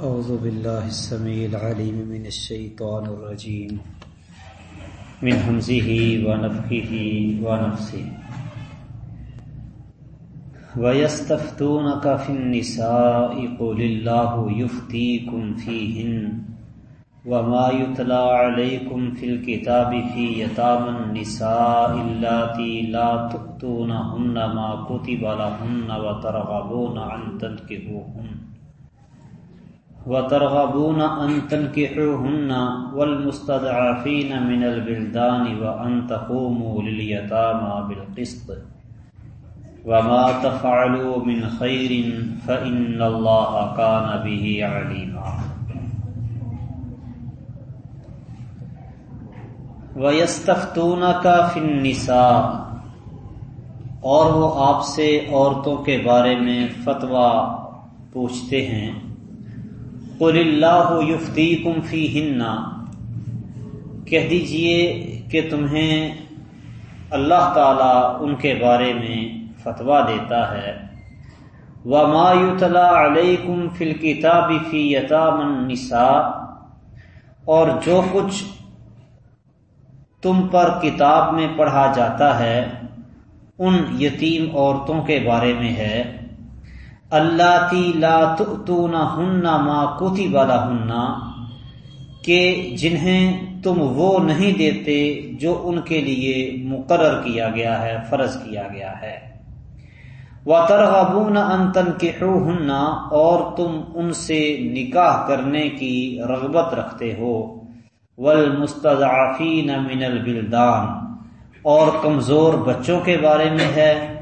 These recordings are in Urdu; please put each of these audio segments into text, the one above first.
أعوذ بالله السميع العليم من الشيطان الرجيم. من همزه ونفخه ونفسه. ويستفتونك في النساء قل الله يفتيكم فيهن وما يتلى عليكم في الكتاب في يتامى النساء اللاتي لا تؤتونهن ما كتب لهن وترغبون عن تنكحوهن. وترغبون أن تنكحوهن والمستضعفين من البلدان وأن تقوموا لليتامى بالقسط وما تفعلوا من خير فإن الله كان به عليما. وَيَسْتَفْتُونَكَ فِي النِّسَاءِ، اور وہ آپ سے عورتوں کے بارے میں فتویٰ پوچھتے ہیں۔ قل اللہ یفتیکم فیہن کہہ دیجیے کہ تمہیں اللہ تعالی ان کے بارے میں فتویٰ دیتا ہے۔ وَمَا يُتَلَى عَلَيْكُمْ فِي الْكِتَابِ فِي يَتَامَ النِّسَاءِ اور جو کچھ تم پر کتاب میں پڑھا جاتا ہے، ان یتیم عورتوں کے بارے میں ہے۔ اللہ تی لا تون ہننا ماں کوتی والا ہننا کہ جنہیں تم وہ نہیں دیتے جو ان کے لیے مقرر کیا گیا ہے، فرض کیا گیا ہے۔ وہ ترغبون انتن کے اور تم ان سے نکاح کرنے کی رغبت رکھتے ہو۔ والمستضعفین من البلدان، اور کمزور بچوں کے بارے میں ہے۔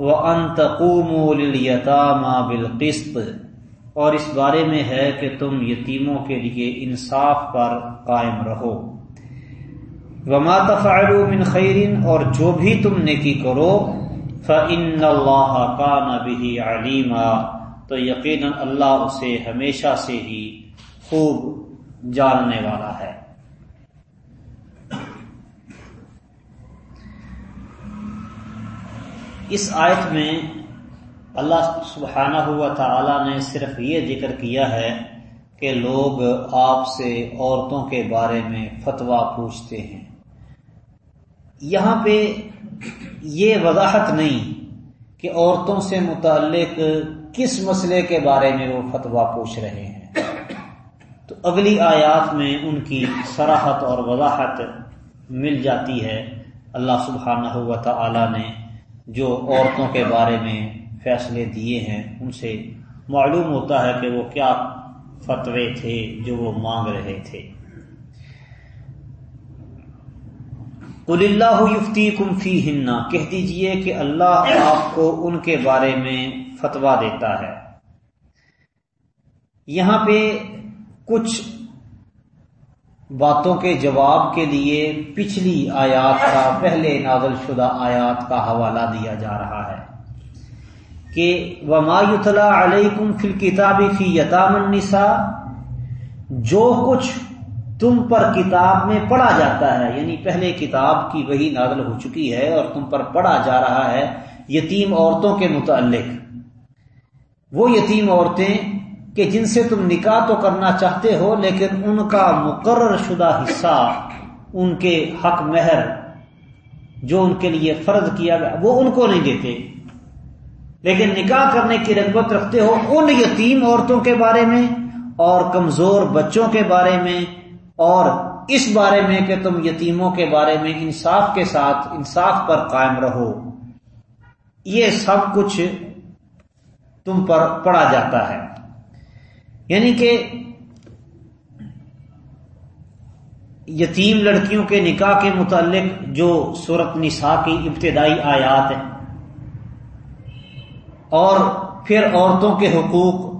وہ انتقوم للیتاما اور اس بارے میں ہے کہ تم یتیموں کے لیے انصاف پر قائم رہو۔ وما تفعلوا من خیرن اور جو بھی تم نیکی کرو، فإن اللہ کان به علیما تو یقینا اللہ اسے ہمیشہ سے ہی خوب جاننے والا ہے۔ اس آیت میں اللہ سبحانہ ہوا تعالی نے صرف یہ ذکر کیا ہے کہ لوگ آپ سے عورتوں کے بارے میں فتویٰ پوچھتے ہیں۔ یہاں پہ یہ وضاحت نہیں کہ عورتوں سے متعلق کس مسئلے کے بارے میں وہ فتویٰ پوچھ رہے ہیں۔ تو اگلی آیات میں ان کی سراحت اور وضاحت مل جاتی ہے۔ اللہ سبحانہ ہوا تعالی نے جو عورتوں کے بارے میں فیصلے دیے ہیں، ان سے معلوم ہوتا ہے کہ وہ کیا فتوے تھے جو وہ مانگ رہے تھے۔ قل اللہ یفتی کم فی ہننا کہہ دیجیے کہ اللہ آپ کو ان کے بارے میں فتوا دیتا ہے۔ یہاں پہ کچھ باتوں کے جواب کے لیے پچھلی آیات کا پہلے نازل شدہ آیات کا حوالہ دیا جا رہا ہے کہ ومایوتلا علیکم فل کتابی فی یتام النساء جو کچھ تم پر کتاب میں پڑھا جاتا ہے یعنی پہلے کتاب کی وہی نازل ہو چکی ہے اور تم پر پڑھا جا رہا ہے، یتیم عورتوں کے متعلق۔ وہ یتیم عورتیں کہ جن سے تم نکاح تو کرنا چاہتے ہو، لیکن ان کا مقرر شدہ حصہ، ان کے حق مہر جو ان کے لیے فرض کیا گیا، وہ ان کو نہیں دیتے۔ لیکن نکاح کرنے کی رغبت رکھتے ہو ان یتیم عورتوں کے بارے میں اور کمزور بچوں کے بارے میں اور اس بارے میں کہ تم یتیموں کے بارے میں انصاف کے ساتھ، انصاف پر قائم رہو۔ یہ سب کچھ تم پر پڑا جاتا ہے۔ یعنی کہ یتیم لڑکیوں کے نکاح کے متعلق جو صورت نساء کی ابتدائی آیات ہیں اور پھر عورتوں کے حقوق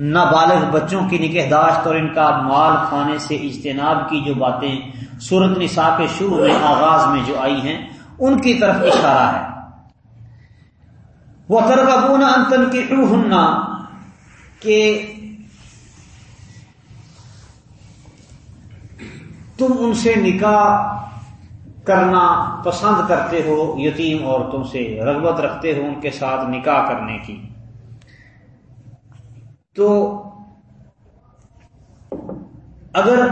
نابالغ بچوں کی نگہداشت اور ان کا مال کھانے سے اجتناب کی جو باتیں صورت نساء کے شروع میں آغاز میں جو آئی ہیں، ان کی طرف اشارہ ہے۔ وہ ترغبون انتن کے کہ تم ان سے نکاح کرنا پسند کرتے ہو، یتیم عورتوں سے رغبت رکھتے ہو ان کے ساتھ نکاح کرنے کی۔ تو اگر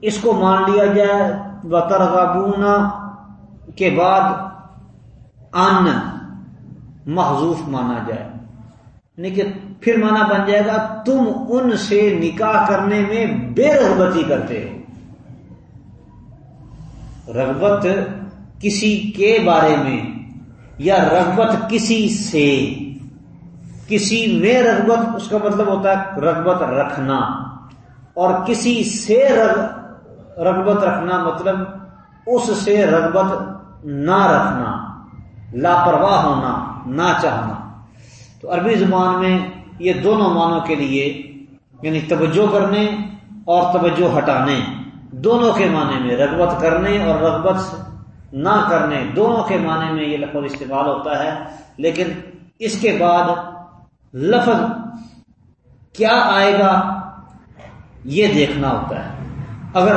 اس کو مان لیا جائے و کے بعد ان محضوف مانا جائے۔ یعنی کہ پھر مانا بن جائے گا، تم ان سے نکاح کرنے میں بے رغبتی کرتے ہو۔ رغبت کسی کے بارے میں یا رغبت کسی سے؟ کسی میں رغبت، اس کا مطلب ہوتا ہے رغبت رکھنا۔ اور کسی سے رغبت رکھنا مطلب اس سے رغبت نہ رکھنا، لاپرواہ ہونا، نہ چاہنا۔ تو عربی زبان میں یہ دونوں معنوں کے لیے یعنی توجہ کرنے اور توجہ ہٹانے۔ دونوں کے معنی میں رغبت کرنے اور رغبت نہ کرنے، دونوں کے معنی میں یہ لفظ استعمال ہوتا ہے۔ لیکن اس کے بعد لفظ کیا آئے گا یہ دیکھنا ہوتا ہے۔ اگر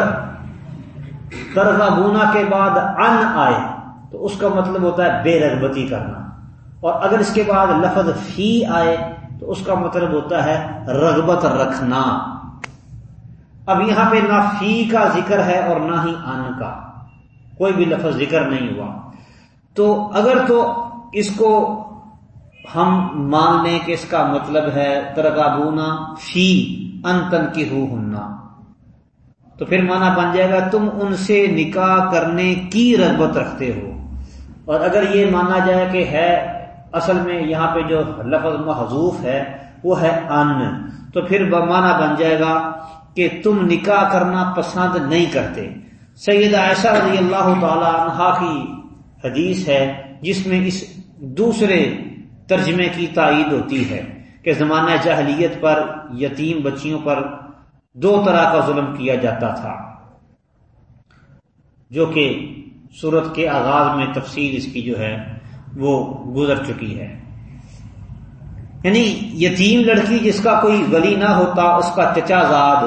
درگاہ کے بعد ان آئے تو اس کا مطلب ہوتا ہے بے رغبتی کرنا۔ اور اگر اس کے بعد لفظ فی آئے تو اس کا مطلب ہوتا ہے رغبت رکھنا۔ اب یہاں پہ نہ فی کا ذکر ہے اور نہ ہی ان کا، کوئی بھی لفظ ذکر نہیں ہوا۔ تو اگر تو اس کو ہم مان لیں کہ اس کا مطلب ہے ترغابونا فی ان تن کی ہو ہننا تو پھر مانا بن جائے گا، تم ان سے نکاح کرنے کی رغبت رکھتے ہو۔ اور اگر یہ مانا جائے کہ ہے، اصل میں یہاں پہ جو لفظ محضوف ہے، وہ ہے ان۔ تو پھر مانا بن جائے گا کہ تم نکاح کرنا پسند نہیں کرتے۔ سید عائشہ رضی اللہ تعالی عنہا کی حدیث ہے جس میں اس دوسرے ترجمے کی تائید ہوتی ہے کہ زمانہ جہلیت پر یتیم بچیوں پر دو طرح کا ظلم کیا جاتا تھا۔ جو کہ صورت کے آغاز میں تفصیل اس کی جو ہے وہ گزر چکی ہے۔ یعنی یتیم لڑکی جس کا کوئی ولی نہ ہوتا، اس کا چچا زاد،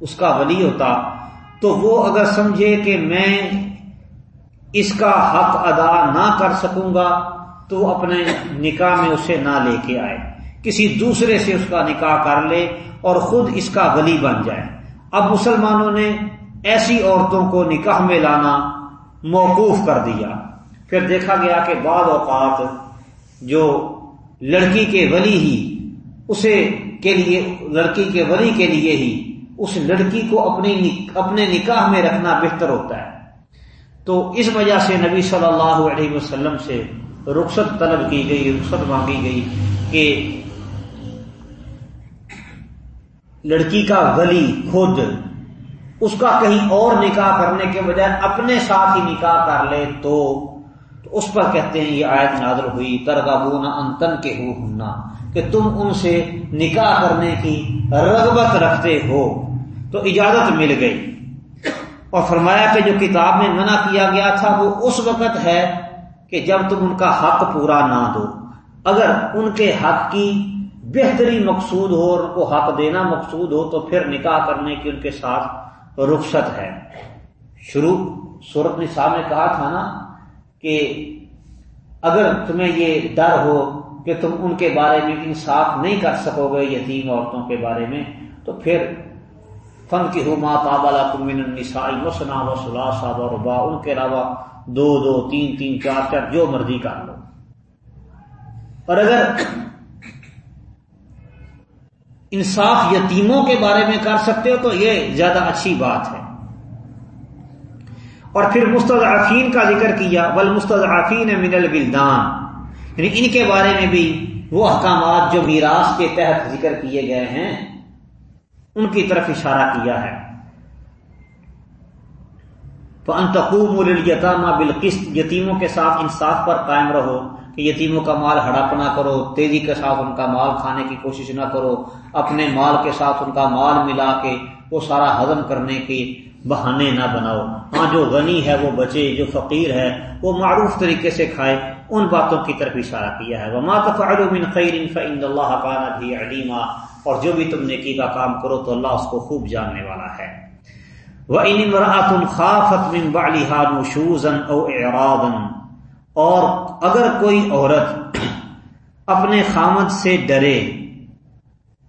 اس کا ولی ہوتا، تو وہ اگر سمجھے کہ میں اس کا حق ادا نہ کر سکوں گا، تو اپنے نکاح میں اسے نہ لے کے آئے۔ کسی دوسرے سے اس کا نکاح کر لے اور خود اس کا ولی بن جائے۔ اب مسلمانوں نے ایسی عورتوں کو نکاح میں لانا موقوف کر دیا۔ پھر دیکھا گیا کہ بعض اوقات جو لڑکی کے ولی ہی، اسے کے لیے، لڑکی کے ولی کے لیے ہی اس لڑکی کو اپنی اپنے نکاح میں رکھنا بہتر ہوتا ہے۔ تو اس وجہ سے نبی صلی اللہ علیہ وسلم سے رخصت طلب کی گئی، رخصت مانگی گئی کہ لڑکی کا ولی خود اس کا کہیں اور نکاح کرنے کے بجائے اپنے ساتھ ہی نکاح کر لے تو تو اس پر کہتے ہیں یہ آیت نادر ہوئی، ترغبون انتن کے ہو ہونا کہ تم ان سے نکاح کرنے کی رغبت رکھتے ہو۔ تو اجازت مل گئی۔ اور فرمایا کہ جو کتاب میں منع کیا گیا تھا، وہ اس وقت ہے کہ جب تم ان کا حق پورا نہ دو۔ اگر ان کے حق کی بہتری مقصود ہو اور ان کو حق دینا مقصود ہو، تو پھر نکاح کرنے کی ان کے ساتھ رخصت ہے۔ شروع صورت نصاب نے کہا تھا نا کہ اگر تمہیں یہ ڈر ہو کہ تم ان کے بارے میں انصاف نہیں کر سکو گے، یتیم عورتوں کے بارے میں، تو پھر فن کی ہو ماں تابالا تمن النسائی وسنا و سلاسا و ربا ان کے علاوہ دو دو، تین تین، چار چار، جو مرضی کر لو۔ اور اگر انصاف یتیموں کے بارے میں کر سکتے ہو، تو یہ زیادہ اچھی بات ہے۔ اور پھر مستضعفین کا ذکر کیا بل مستضعفین من البلدان یعنی ان کے بارے میں بھی وہ احکامات جو میراث کے تحت ذکر کیے گئے ہیں، ان کی طرف اشارہ کیا ہے۔ تو انتقوم التامہ بالقسط، یتیموں کے ساتھ انصاف پر قائم رہو۔ کہ یتیموں کا مال ہڑپ نہ کرو، تیزی کے ساتھ ان کا مال کھانے کی کوشش نہ کرو، اپنے مال کے ساتھ ان کا مال ملا کے وہ سارا ہضم کرنے کی بہانے نہ بناؤ۔ ہاں جو غنی ہے، وہ بچے، جو فقیر ہے، وہ معروف طریقے سے کھائے، ان باتوں کی طرف اشارہ کیا ہے۔ وہ من خیر اللہ کا بھی علیما اور جو بھی تم نیکی کا کام کرو تو اللہ اس کو خوب جاننے والا ہے۔ وہ ان خافت من بالحا نشوزن او اعراضا اور اگر کوئی عورت اپنے خامد سے ڈرے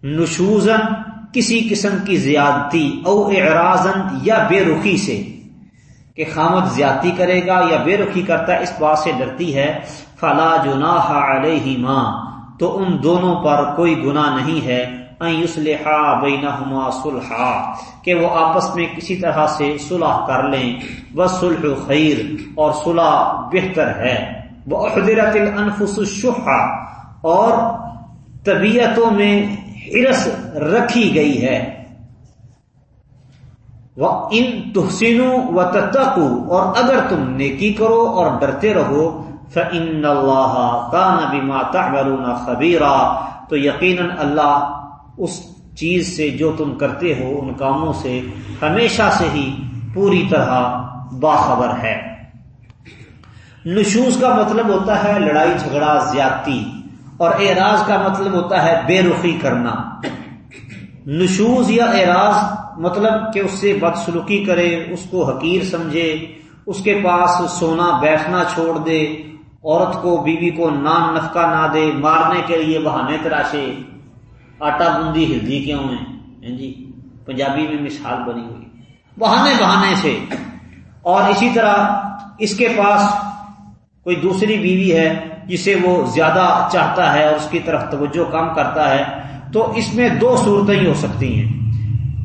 نشوزن کسی قسم کی زیادتی او اعراضن یا بے رخی سے کہ خامد زیادتی کرے گا یا بے رخی کرتا ہے اس بات سے ڈرتی ہے، فلا جناح علیہما، تو ان دونوں پر کوئی گناہ نہیں ہے۔ بینہما صلحا کہ وہ آپس میں کسی طرح سے صلح کر لیں۔ بس خیر اور صلح بہتر ہے۔ وہ حضرت الانفس الشحا اور طبیعتوں میں ہرس رکھی گئی ہے۔ وہ ان تحسینوں و تتقو اور اگر تم نیکی کرو اور ڈرتے رہو، فَإِنَّ اللَّهَ كَانَ بِمَا تَعْمَلُونَ خَبِيرًا۔ تو یقیناً اللہ اس چیز سے جو تم کرتے ہو، ان کاموں سے ہمیشہ سے ہی پوری طرح باخبر ہے۔ نشوز کا مطلب ہوتا ہے لڑائی، جھگڑا، زیادتی، اور اعراض کا مطلب ہوتا ہے بے رخی کرنا۔ نشوز یا اعراض مطلب کہ اس سے بدسلوکی کرے، اس کو حقیر سمجھے، اس کے پاس سونا بیٹھنا چھوڑ دے، عورت کو، بیوی کو نان نفقہ نہ دے، مارنے کے لیے بہانے تراشے۔ آٹا بندی ہلدی کیوں ہے جی پنجابی میں مثال بنی ہوئی۔ بہانے بہانے سے۔ اور اسی طرح اس کے پاس کوئی دوسری بیوی ہے جسے وہ زیادہ چاہتا ہے اور اس کی طرف توجہ کم کرتا ہے، تو اس میں دو صورتیں ہی ہو سکتی ہیں۔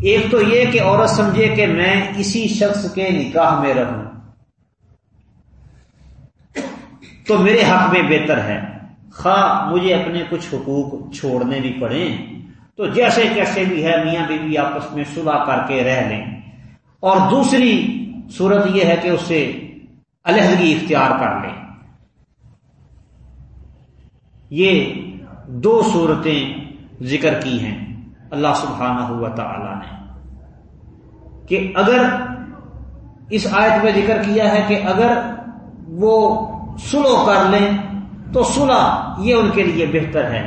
ایک تو یہ کہ عورت سمجھے کہ میں اسی شخص کے نکاح میں رہوں۔ تو میرے حق میں بہتر ہے۔ خواہ مجھے اپنے کچھ حقوق چھوڑنے بھی پڑے، تو جیسے کیسے بھی ہے، میاں بیوی آپس میں صلح کر کے رہ لیں۔ اور دوسری صورت یہ ہے کہ اسے علیحدگی اختیار کر لیں۔ یہ دو صورتیں ذکر کی ہیں اللہ سبحانہ ہوا تعالی نے۔ کہ اگر اس آیت میں ذکر کیا ہے کہ اگر وہ سلو کر لیں تو سلح یہ ان کے لیے بہتر ہے۔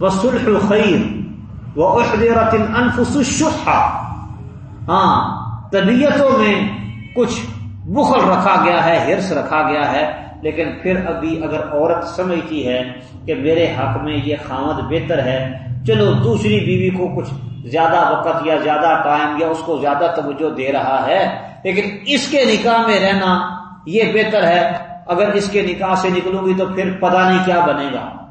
وہ سلح الخیر وہ احدیرت ہاں طبیعتوں میں کچھ بخل رکھا گیا ہے ہرس رکھا گیا ہے، لیکن پھر ابھی اگر عورت سمجھتی ہے کہ میرے حق میں یہ خامد بہتر ہے، چلو دوسری بیوی کو کچھ زیادہ وقت یا زیادہ ٹائم یا اس کو زیادہ توجہ دے رہا ہے، لیکن اس کے نکاح میں رہنا یہ بہتر ہے۔ اگر اس کے نکاح سے نکلوں گی تو پھر پتا نہیں کیا بنے گا۔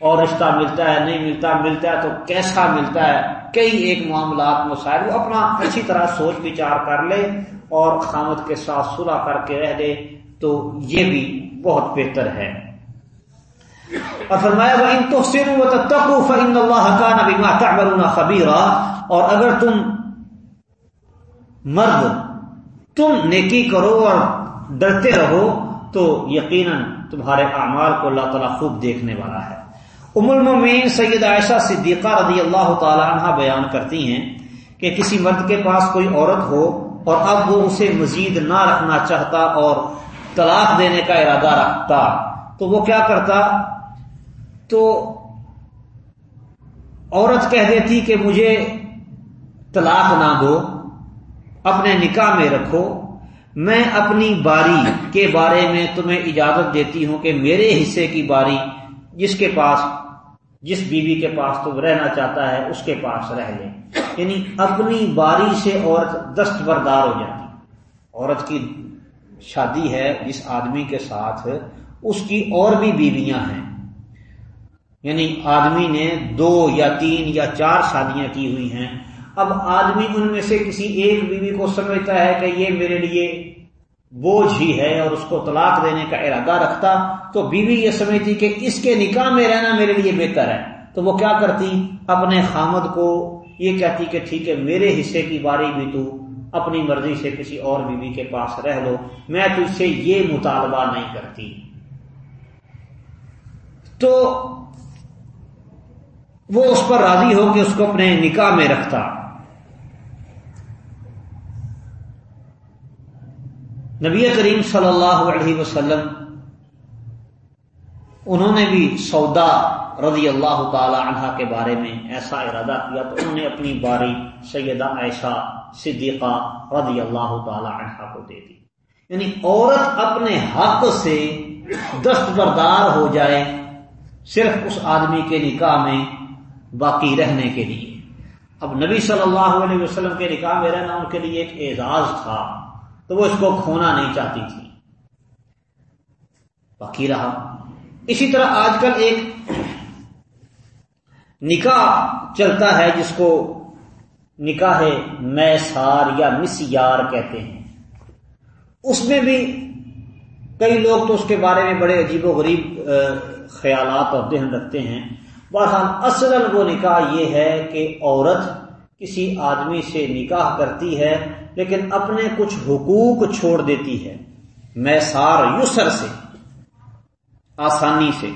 اور رشتہ ملتا ہے، نہیں ملتا ملتا ہے تو کیسا ملتا ہے؟ کئی ایک معاملات مسائل وہ اپنا اچھی طرح سوچ وچار کر لے اور خامد کے ساتھ صلح کر کے رہ دے تو یہ بھی بہت بہتر ہے۔ اور فرمایا وہ ان تو فن کا نبی ماتا خبیرہ اور اگر تم مرد تم نیکی کرو اور ڈرتے رہو تو یقیناً تمہارے اعمال کو اللہ تعالیٰ خوب دیکھنے والا ہے۔ ام المین سید عائشہ صدیقہ رضی اللہ تعالی عنہ بیان کرتی ہیں کہ کسی مرد کے پاس کوئی عورت ہو اور اب وہ اسے مزید نہ رکھنا چاہتا اور طلاق دینے کا ارادہ رکھتا، تو وہ کیا کرتا؟ تو عورت کہہ دیتی کہ مجھے طلاق نہ دو، اپنے نکاح میں رکھو میں اپنی باری کے بارے میں تمہیں اجازت دیتی ہوں کہ میرے حصے کی باری جس کے پاس، جس بیوی کے پاس تم رہنا چاہتا ہے، اس کے پاس رہ لے یعنی اپنی باری سے عورت دستبردار ہو جاتی۔ عورت کی شادی ہے جس آدمی کے ساتھ، اس کی اور بھی بیویاں ہیں۔ یعنی آدمی نے دو یا تین یا چار شادیاں کی ہوئی ہیں۔ اب آدمی ان میں سے کسی ایک بیوی کو سمجھتا ہے کہ یہ میرے لیے بوجھ ہی ہے اور اس کو طلاق دینے کا ارادہ رکھتا، تو بیوی یہ سمجھتی کہ اس کے نکاح میں رہنا میرے لیے بہتر ہے۔ تو وہ کیا کرتی؟ اپنے خامد کو یہ کہتی کہ ٹھیک ہے، میرے حصے کی باری بھی تو اپنی مرضی سے کسی اور بیوی کے پاس رہ لو، میں تو اس سے یہ مطالبہ نہیں کرتی۔ تو وہ اس پر راضی ہو کہ اس کو اپنے نکاح میں رکھتا۔ نبی کریم صلی اللہ علیہ وسلم، انہوں نے بھی سودا رضی اللہ تعالی عنہ کے بارے میں ایسا ارادہ کیا تو انہوں نے اپنی باری سیدہ عائشہ صدیقہ رضی اللہ تعالی عنہ کو دے دی۔ یعنی عورت اپنے حق سے دستبردار ہو جائے صرف اس آدمی کے نکاح میں باقی رہنے کے لیے۔ اب نبی صلی اللہ علیہ وسلم کے نکاح میں رہنا ان کے لیے ایک اعزاز تھا۔ تو وہ اس کو کھونا نہیں چاہتی تھی۔ باقی رہا۔ اسی طرح آج کل ایک نکاح چلتا ہے جس کو نکاح میسار یا مسیار کہتے ہیں۔ اس میں بھی کئی لوگ تو اس کے بارے میں بڑے عجیب و غریب خیالات اور ذہن رکھتے ہیں۔ بہرحال اصل وہ نکاح یہ ہے کہ عورت کسی آدمی سے نکاح کرتی ہے، لیکن اپنے کچھ حقوق چھوڑ دیتی ہے۔ میسار یسر سے، آسانی سے۔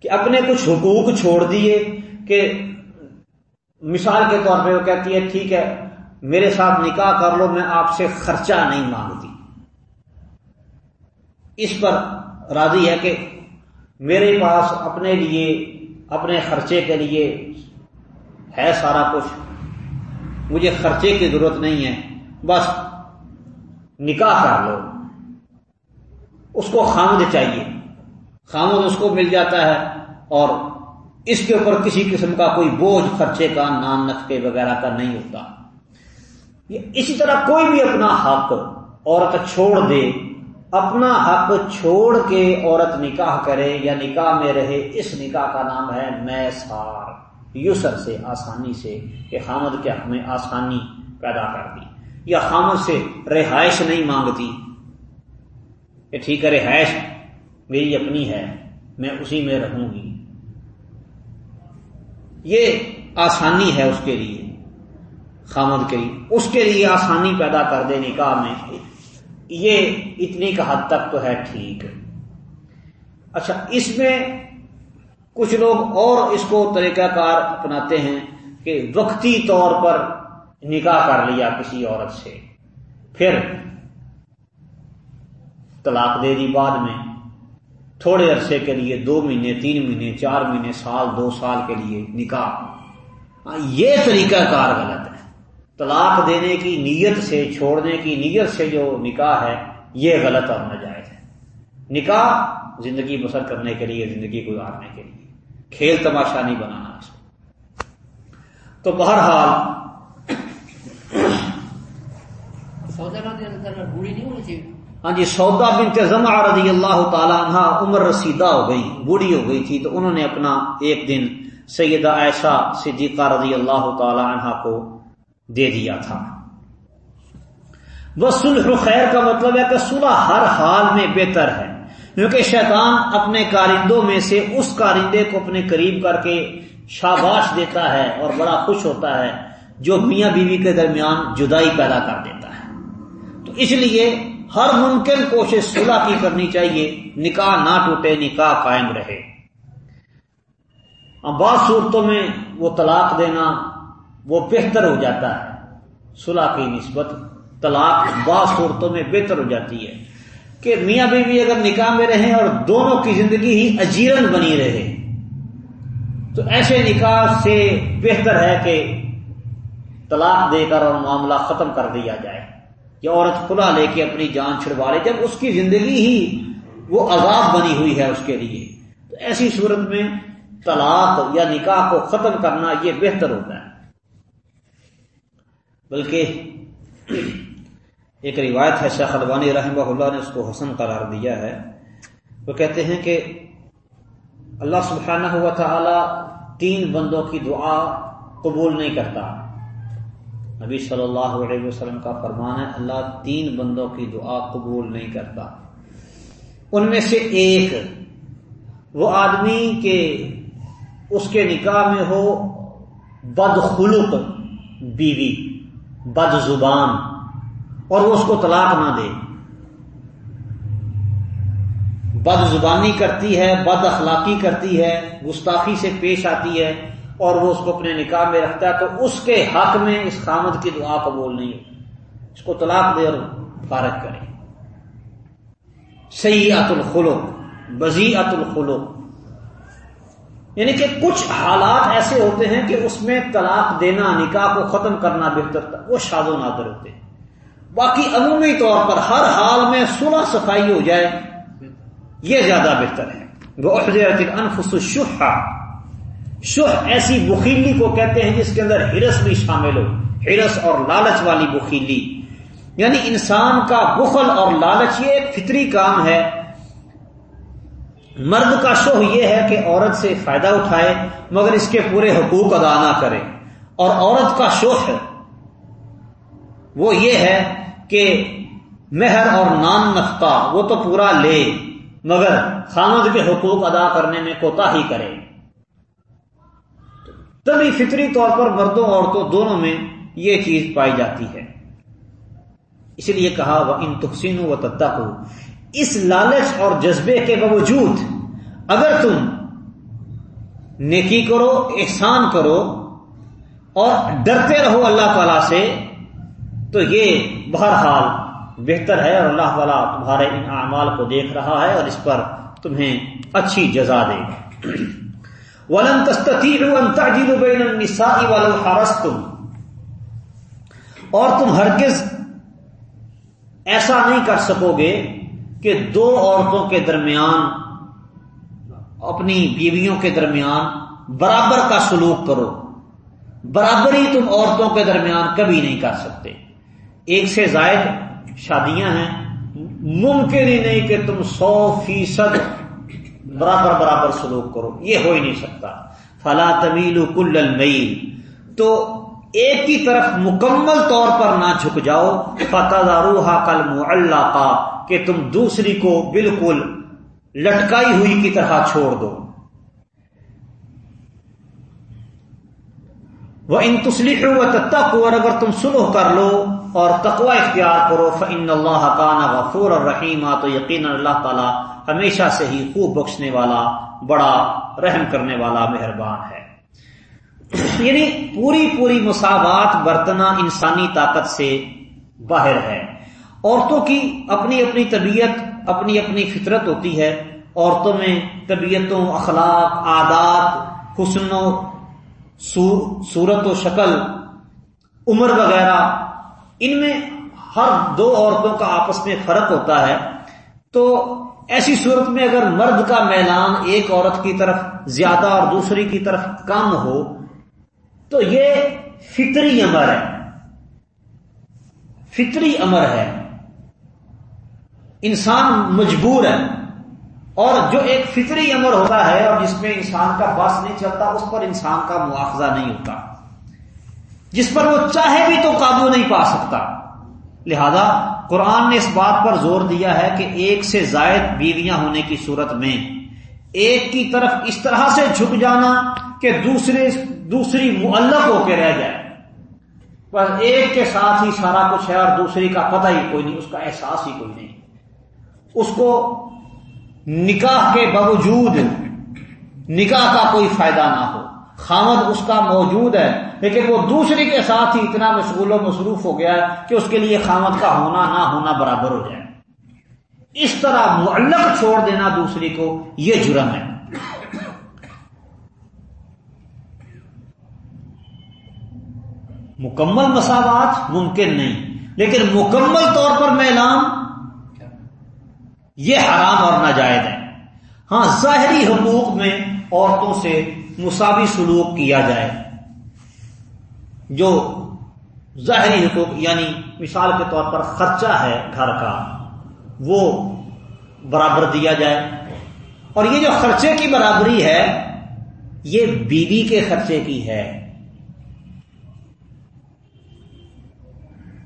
کہ اپنے کچھ حقوق چھوڑ دیے کہ مثال کے طور پہ وہ کہتی ہے، ٹھیک ہے، میرے ساتھ نکاح کر لو، میں آپ سے خرچہ نہیں مانگتی۔ اس پر راضی ہے کہ میرے پاس اپنے لیے، اپنے خرچے کے لیے ہے سارا کچھ۔ مجھے خرچے کی ضرورت نہیں ہے۔ بس نکاح کر لو۔ اس کو خامد چاہیے۔ خامد اس کو مل جاتا ہے اور اس کے اوپر کسی قسم کا کوئی بوجھ، خرچے کا، نان نقطے وغیرہ کا نہیں ہوتا۔ اسی طرح کوئی بھی اپنا حق عورت چھوڑ دے، اپنا حق چھوڑ کے عورت نکاح کرے یا نکاح میں رہے، اس نکاح کا نام ہے میسار یسر سے آسانی سے کہ حامد کے حق میں آسانی پیدا کر دی یا حامد سے رہائش نہیں مانگتی کہ ٹھیک ہے، رہائش میری اپنی ہے، میں اسی میں رہوں گی۔ یہ آسانی ہے اس کے لیے۔ خامد کے لیے، اس کے لیے آسانی پیدا کر دے نکاح میں یہ اتنی کا حد تک تو ہے ٹھیک۔ اچھا اس میں کچھ لوگ اور اس کو طریقہ کار اپناتے ہیں کہ وقتی طور پر نکاح کر لیا کسی عورت سے۔ پھر طلاق دے دی بعد میں۔ تھوڑے عرصے کے لیے دو مہینے، تین مہینے، چار مہینے، سال، دو سال کے لیے نکاح۔ ہاں، یہ طریقہ کار غلط ہے۔ طلاق دینے کی نیت سے، چھوڑنے کی نیت سے جو نکاح ہے، یہ غلط اور ناجائز ہے۔ نکاح زندگی بسر کرنے کے لیے، زندگی گزارنے کے لیے۔ کھیل تماشا نہیں بنانا اس کو تو بہرحال ہاں جی سودا زمع رضی اللہ تعالی عنہ عمر رسیدہ ہو گئی بوڑھی ہو گئی تھی تو انہوں نے اپنا ایک دن سیدہ عائشہ صدیقہ رضی اللہ تعالی عنہ کو دے دیا تھا۔ وہ سلح خیر کا مطلب ہے کہ صلح ہر حال میں بہتر ہے۔ کیونکہ شیطان اپنے کارندوں میں سے اس کارندے کو اپنے قریب کر کے شاباش دیتا ہے اور بڑا خوش ہوتا ہے، جو میاں بیوی کے درمیان جدائی پیدا کر دیتا ہے۔ تو اس لیے ہر ممکن کوشش صلح کی کرنی چاہیے، نکاح نہ ٹوٹے، نکاح قائم رہے۔ بعض صورتوں میں وہ طلاق دینا وہ بہتر ہو جاتا ہے، صلح کی نسبت طلاق بعض صورتوں میں بہتر ہو جاتی ہے۔ کہ میاں بیوی اگر نکاح میں رہیں اور دونوں کی زندگی ہی اجیرن بنی رہے، تو ایسے نکاح سے بہتر ہے کہ طلاق دے کر اور معاملہ ختم کر دیا جائے۔ یا عورت کھلا لے کے اپنی جان چھڑوا لے، جب اس کی زندگی ہی وہ عذاب بنی ہوئی ہے اس کے لیے۔ تو ایسی صورت میں طلاق یا نکاح کو ختم کرنا یہ بہتر ہوتا ہے۔ بلکہ ایک روایت ہے، شیخ الوانی رحمہ اللہ نے اس کو حسن قرار دیا ہے۔ وہ کہتے ہیں کہ اللہ سبحانہ ہوا تعالی تین بندوں کی دعا قبول نہیں کرتا۔ نبی صلی اللہ علیہ وسلم کا فرمان ہے، اللہ تین بندوں کی دعا قبول نہیں کرتا۔ ان میں سے ایک وہ آدمی کے اس کے نکاح میں ہو، بدخلق بیوی بد زبان اور وہ اس کو طلاق نہ دے۔ بد زبانی کرتی ہے، بد اخلاقی کرتی ہے، گستاخی سے پیش آتی ہے اور وہ اس کو اپنے نکاح میں رکھتا ہے تو اس کے حق میں اس خامد کی دعا قبول نہیں ہوتی۔ اس کو طلاق دے اور فارغ کرے۔ صحیح ات الخلو بزی ات الخلو یعنی کہ کچھ حالات ایسے ہوتے ہیں کہ اس میں طلاق دینا، نکاح کو ختم کرنا بہتر تھا۔ وہ شاد و نادر ہوتے ہیں۔ باقی عمومی طور پر ہر حال میں صلح صفائی ہو جائے، یہ زیادہ بہتر ہے۔ وہ انفس الشحہ شح ایسی بخیلی کو کہتے ہیں جس کے اندر ہرس بھی شامل ہو۔ ہرس اور لالچ والی بخیلی۔ یعنی انسان کا بخل اور لالچ یہ ایک فطری کام ہے۔ مرد کا شوہ یہ ہے کہ عورت سے فائدہ اٹھائے، مگر اس کے پورے حقوق ادا نہ کرے۔ اور عورت کا شوہ وہ یہ ہے کہ مہر اور نان نفقہ وہ تو پورا لے، مگر خامد کے حقوق ادا کرنے میں کوتا ہی کرے۔ تبھی فطری طور پر مردوں عورتوں دونوں میں یہ چیز پائی جاتی ہے۔ اس لیے کہا وہ ان تخسین و تتا کو اس لالچ اور جذبے کے باوجود اگر تم نیکی کرو، احسان کرو اور ڈرتے رہو اللہ تعالی سے تو یہ بہرحال بہتر ہے اور اللہ تعالیٰ تمہارے ان اعمال کو دیکھ رہا ہے اور اس پر تمہیں اچھی جزا دے گا۔ ولن تعجلوا بین النساء ولو حرصتم۔ اور تم ہرگز ایسا نہیں کر سکو گے کہ دو عورتوں کے درمیان، اپنی بیویوں کے درمیان برابر کا سلوک کرو۔ برابری تم عورتوں کے درمیان کبھی نہیں کر سکتے۔ ایک سے زائد شادیاں ہیں۔ ممکن ہی نہیں کہ تم سو فیصد برابر برابر سلوک کرو۔ یہ ہو ہی نہیں سکتا۔ فلا طویل کل المیل تو ایک کی طرف مکمل طور پر نہ جھک جاؤ۔ فتح روحا کل اللہ کا کہ تم دوسری کو بالکل لٹکائی ہوئی کی طرح چھوڑ دو۔ وہ ان تسلیح و تک اور اگر تم سلوح کر لو اور تقوا اختیار کرو فن اللہ کا غفور اور تو یقین اللہ تعالی ہمیشہ سے ہی خوب بخشنے والا، بڑا رحم کرنے والا، مہربان ہے۔ یعنی پوری پوری مساوات برتنا انسانی طاقت سے باہر ہے۔ عورتوں کی اپنی اپنی طبیعت، اپنی اپنی فطرت ہوتی ہے۔ عورتوں میں طبیعتوں، اخلاق، عادات حسن و صورت و شکل، عمر وغیرہ ان میں ہر دو عورتوں کا آپس میں فرق ہوتا ہے، تو ایسی صورت میں اگر مرد کا میلان ایک عورت کی طرف زیادہ اور دوسری کی طرف کم ہو، تو یہ فطری امر ہے۔ فطری امر ہے۔ انسان مجبور ہے۔ اور جو ایک فطری امر ہوتا ہے اور جس میں انسان کا بس نہیں چلتا، اس پر انسان کا مواخذہ نہیں ہوتا۔ جس پر وہ چاہے بھی تو قابو نہیں پا سکتا۔ لہذا قرآن نے اس بات پر زور دیا ہے کہ ایک سے زائد بیویاں ہونے کی صورت میں ایک کی طرف اس طرح سے جھک جانا کہ دوسرے، دوسری معلق ہو کے رہ جائے۔ بس ایک کے ساتھ ہی سارا کچھ ہے اور دوسری کا پتہ ہی کوئی نہیں، اس کا احساس ہی کوئی نہیں۔ اس کو نکاح کے باوجود نکاح کا کوئی فائدہ نہ ہو۔ خامد اس کا موجود ہے، لیکن وہ دوسری کے ساتھ ہی اتنا مشغول و مصروف ہو گیا کہ اس کے لیے خامد کا ہونا نہ ہونا برابر ہو جائے۔ اس طرح معلق چھوڑ دینا دوسری کو، یہ جرم ہے۔ مکمل مساوات ممکن نہیں، لیکن مکمل طور پر میلان یہ حرام اور ناجائز ہے۔ ہاں ظاہری حقوق میں عورتوں سے مساوی سلوک کیا جائے۔ جو ظاہری حقوق یعنی مثال کے طور پر خرچہ ہے گھر کا، وہ برابر دیا جائے۔ اور یہ جو خرچے کی برابری ہے، یہ بیوی کے خرچے کی ہے۔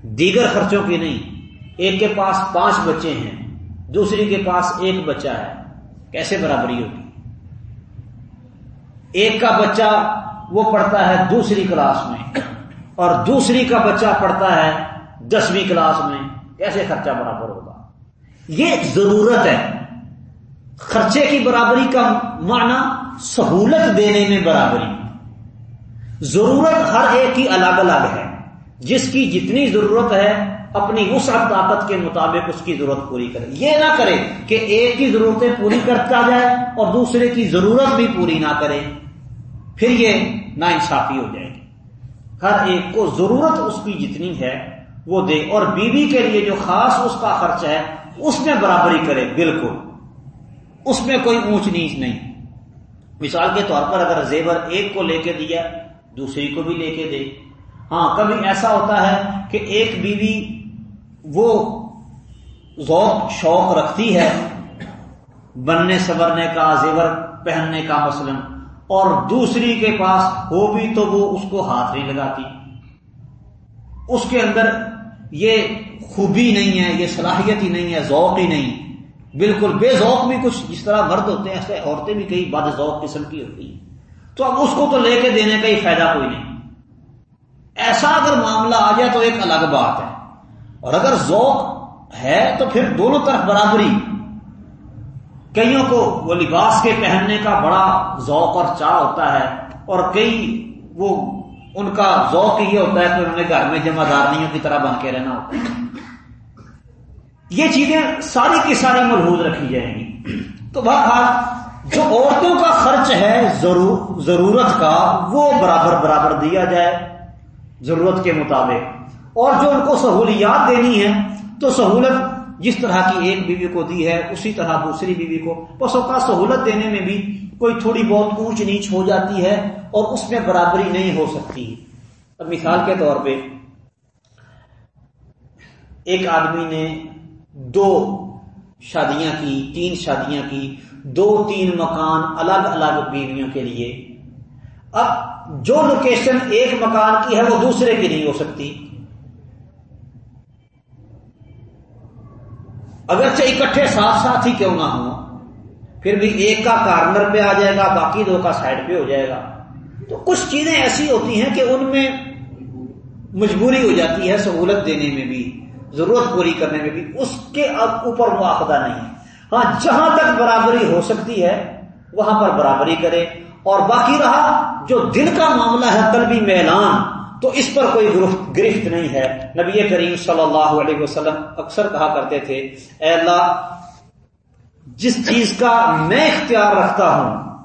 دیگر خرچوں کی نہیں۔ ایک کے پاس پانچ بچے ہیں دوسری کے پاس ایک بچہ ہے۔ کیسے برابری ہوگی؟ ایک کا بچہ وہ پڑھتا ہے دوسری کلاس میں اور دوسری کا بچہ پڑھتا ہے دسویں کلاس میں کیسے خرچہ برابر ہوگا۔ یہ ضرورت ہے۔ خرچے کی برابری کا معنی سہولت دینے میں برابری۔ ضرورت ہر ایک کی الگ الگ ہے۔ جس کی جتنی ضرورت ہے، اپنی اس طاقت کے مطابق اس کی ضرورت پوری کرے۔ یہ نہ کرے کہ ایک کی ضرورتیں پوری کرتا جائے اور دوسرے کی ضرورت بھی پوری نہ کرے۔ پھر یہ نا انصافی ہو جائے گی۔ ہر ایک کو ضرورت اس کی جتنی ہے، وہ دے۔ اور بیوی کے لیے جو خاص اس کا خرچ ہے، اس میں برابری کرے، بالکل۔ اس میں کوئی اونچ نیچ نہیں۔ مثال کے طور پر اگر زیور ایک کو لے کے دیا، دوسری کو بھی لے کے دے۔ ہاں کبھی ایسا ہوتا ہے کہ ایک بیوی وہ ذوق، شوق رکھتی ہے، بننے سورنے کا، زیور پہننے کا مثلا۔ اور دوسری کے پاس ہو بھی تو وہ اس کو ہاتھ نہیں لگاتی۔ اس کے اندر یہ خوبی نہیں ہے، یہ صلاحیت ہی نہیں ہے، ذوق ہی نہیں۔ بالکل بے ذوق بھی کچھ جس طرح مرد ہوتے ہیں، ایسے عورتیں بھی کئی بد ذوق قسم کی ہوتی ہیں۔ تو اب اس کو تو لے کے دینے کا ہی فائدہ کوئی نہیں۔ ایسا اگر معاملہ آ جائے تو ایک الگ بات ہے۔ اور اگر ذوق ہے تو پھر دونوں طرف برابری۔ کئیوں کو وہ لباس کے پہننے کا بڑا ذوق اور چاہ ہوتا ہے اور کئی وہ ان کا ذوق یہ ہوتا ہے کہ انہوں نے گھر میں جمع دارنیوں کی طرح بن کے رہنا ہوتا ہے۔ یہ چیزیں ساری کی ساری ملحوظ رکھی جائیں گی۔ تو بہرحال جو عورتوں کا خرچ ہے ضرورت کا، وہ برابر برابر دیا جائے ضرورت کے مطابق۔ اور جو ان کو سہولیات دینی ہے تو سہولت جس طرح کی ایک بیوی کو دی ہے، اسی طرح دوسری بیوی کو۔ بس اوقات سہولت دینے میں بھی کوئی تھوڑی بہت اونچ نیچ ہو جاتی ہے اور اس میں برابری نہیں ہو سکتی۔ اب مثال کے طور پہ، ایک آدمی نے دو شادیاں کی، تین شادیاں کی، دو تین مکان الگ الگ بیویوں کے لیے۔ اب جو لوکیشن ایک مکان کی ہے وہ دوسرے کی نہیں ہو سکتی۔ اگرچہ اکٹھے ساتھ ساتھ ہی کیوں نہ ہو پھر بھی ایک کا کارنر پہ آ جائے گا، باقی دو کا سائڈ پہ ہو جائے گا۔ تو کچھ چیزیں ایسی ہوتی ہیں کہ ان میں مجبوری ہو جاتی ہے سہولت دینے میں بھی، ضرورت پوری کرنے میں بھی۔ اس کے اب اوپر مواخذہ نہیں ہے ہاں جہاں تک برابری ہو سکتی ہے، وہاں پر برابری کرے اور باقی رہا، جو دل کا معاملہ ہے، قلبی میلان۔ تو اس پر کوئی گرفت نہیں ہے۔ نبی کریم صلی اللہ علیہ وسلم اکثر کہا کرتے تھے، اے اللہ، جس چیز کا میں اختیار رکھتا ہوں،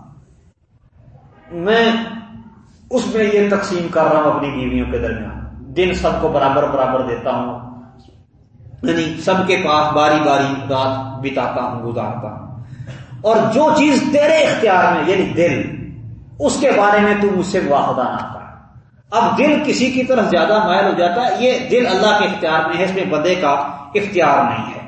میں اس میں یہ تقسیم کر رہا ہوں اپنی بیویوں کے درمیان۔ دن سب کو برابر برابر دیتا ہوں یعنی سب کے پاس باری باری رات بتاتا ہوں، گزارتا ہوں۔ اور جو چیز تیرے اختیار میں یعنی دل، اس کے بارے میں تو مجھ سے واحدہ نہ اب دل کسی کی طرف زیادہ مائل ہو جاتا ہے، یہ دل اللہ کے اختیار میں ہے، اس میں بدے کا اختیار نہیں ہے۔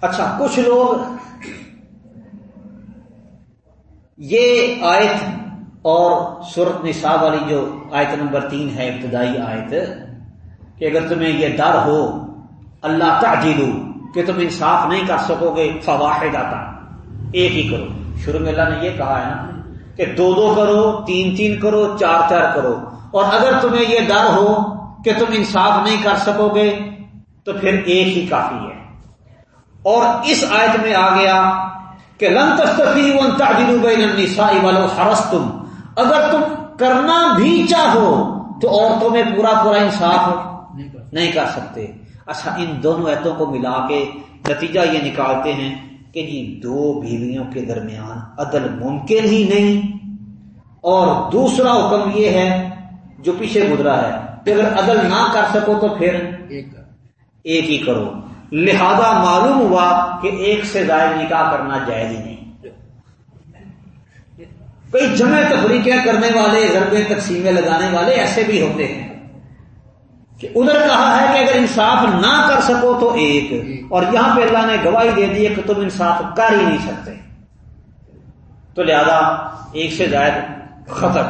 اچھا کچھ لوگ یہ آیت اور سورت نصاب والی جو آیت نمبر تین ہے، ابتدائی آیت، کہ اگر تمہیں یہ ڈر ہو، اللہ تعجیلو کہ تم انصاف نہیں کر سکو گے فواہد آتا ایک ہی کرو۔ شروع میں اللہ نے یہ کہا ہے نا کہ دو دو کرو، تین تین کرو، چار چار کرو۔ اور اگر تمہیں یہ ڈر ہو کہ تم انصاف نہیں کر سکو گے، تو پھر ایک ہی کافی ہے۔ اور اس آیت میں آ گیا کہ لن تستفی بین النساء ولو حرستم اگر تم کرنا بھی چاہو، تو عورتوں میں پورا پورا انصاف نہیں کر سکتے۔ اچھا ان دونوں ایتوں کو ملا کے نتیجہ یہ نکالتے ہیں کہ جی دو بیویوں کے درمیان عدل ممکن ہی نہیں۔ اور دوسرا حکم یہ ہے جو پیچھے گزرا ہے کہ اگر عدل نہ کر سکو تو پھر ایک ہی کرو۔ لہذا معلوم ہوا کہ ایک سے زائد نکاح کرنا جائز ہی نہیں۔ کئی جمع تفریقیں کرنے والے ضربے تقسیمیں لگانے والے ایسے بھی ہوتے ہیں۔ کہ ادھر کہا ہے کہ اگر انصاف نہ کر سکو تو ایک۔ اور یہاں پہ اللہ نے گواہی دے دی کہ تم انصاف کر ہی نہیں سکتے۔ تو لہذا ایک سے زائد ختم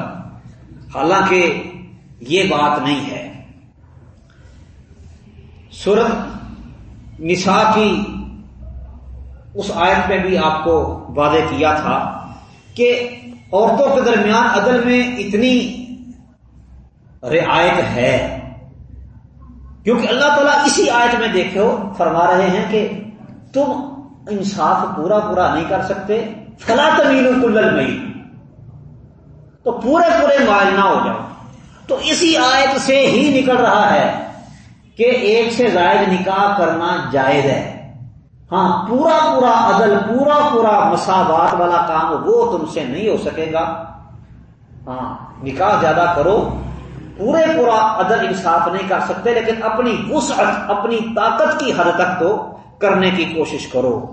حالانکہ یہ بات نہیں ہے۔ سورت نسا کی اس آیت میں بھی آپ کو وعدے کیا تھا کہ عورتوں کے درمیان عدل میں اتنی رعایت ہے۔ کیونکہ اللہ تعالیٰ اسی آیت میں دیکھو فرما رہے ہیں کہ تم انصاف پورا پورا نہیں کر سکتے، فلا تمیل کل مئی تو پورے پورے مائل نہ ہو جاؤ۔ تو اسی آیت سے ہی نکل رہا ہے کہ ایک سے زائد نکاح کرنا جائز ہے۔ ہاں پورا پورا عدل، پورا پورا مساوات والا کام وہ تم سے نہیں ہو سکے گا۔ ہاں نکاح زیادہ کرو۔ پورے پورا عدل انصاف نہیں کر سکتے، لیکن اپنی وسعت، اپنی طاقت کی حد تک تو کرنے کی کوشش کرو۔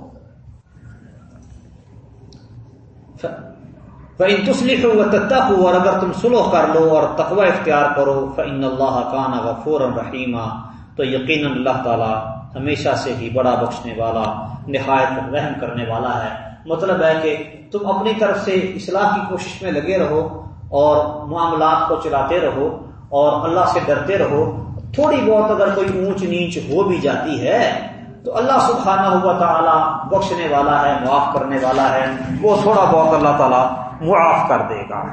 فَإِن تُسْلِحُوا وَتَتَّقُوا اور اگر تم سلو کر لو اور تقوی اختیار کرو، فَإِنَّ اللَّهَ كَانَ غفور رحیمہ تو یقیناً اللہ تعالی ہمیشہ سے ہی بڑا بخشنے والا، نہایت رحم کرنے والا ہے۔ مطلب ہے کہ تم اپنی طرف سے اصلاح کی کوشش میں لگے رہو اور معاملات کو چلاتے رہو۔ اور اللہ سے ڈرتے رہو، تھوڑی بہت اگر کوئی اونچ نیچ ہو بھی جاتی ہے، تو اللہ سبحانہ ہوا تعالیٰ بخشنے والا ہے، معاف کرنے والا ہے، وہ تھوڑا بہت اللہ تعالیٰ معاف کر دے گا۔